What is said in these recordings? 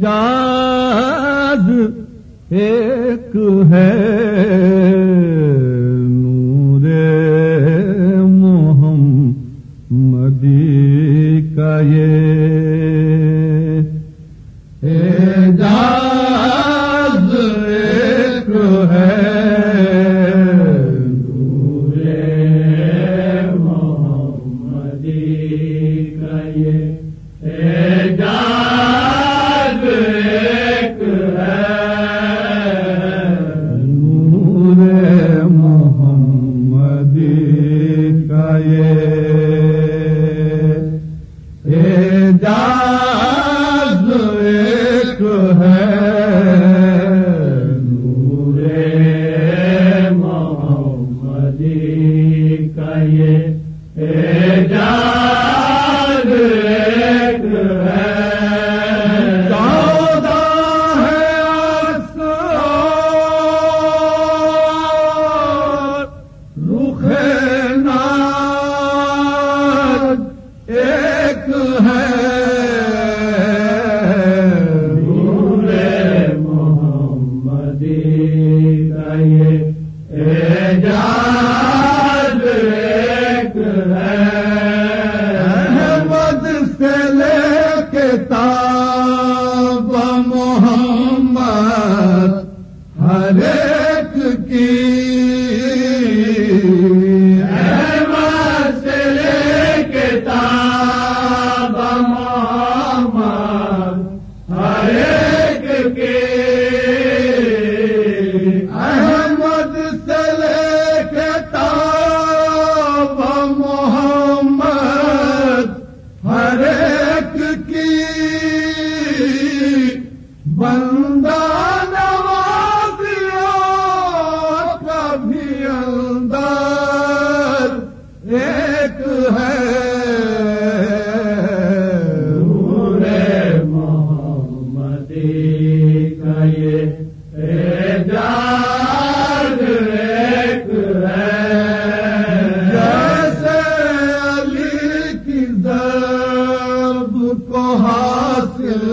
جاد ایک ہے نور مدی کا یہ۔ جان ایک ہے۔ کو حاصل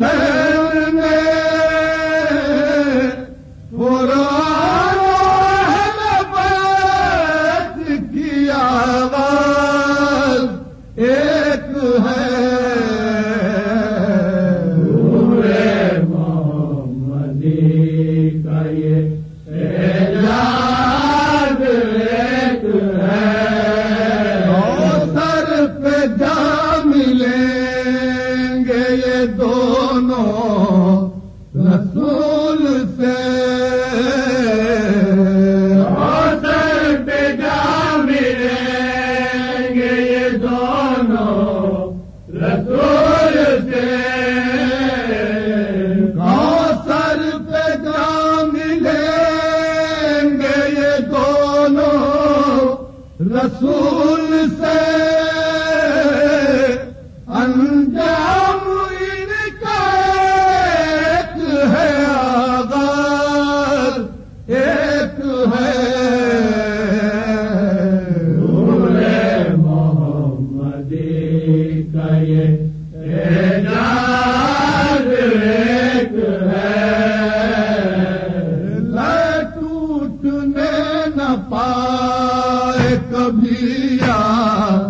ہے رسول سے انجام ان کا ایک ہے آغاز ایک ہے محمد کا یہ ایک ہے۔ لٹوٹنے نبیا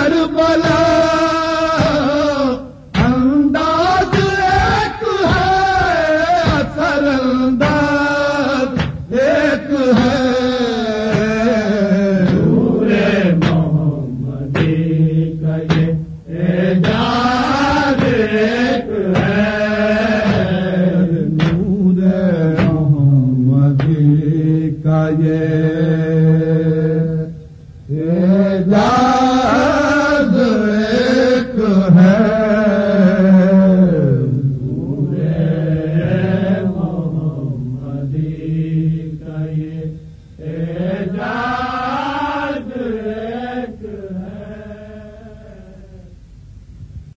کربلا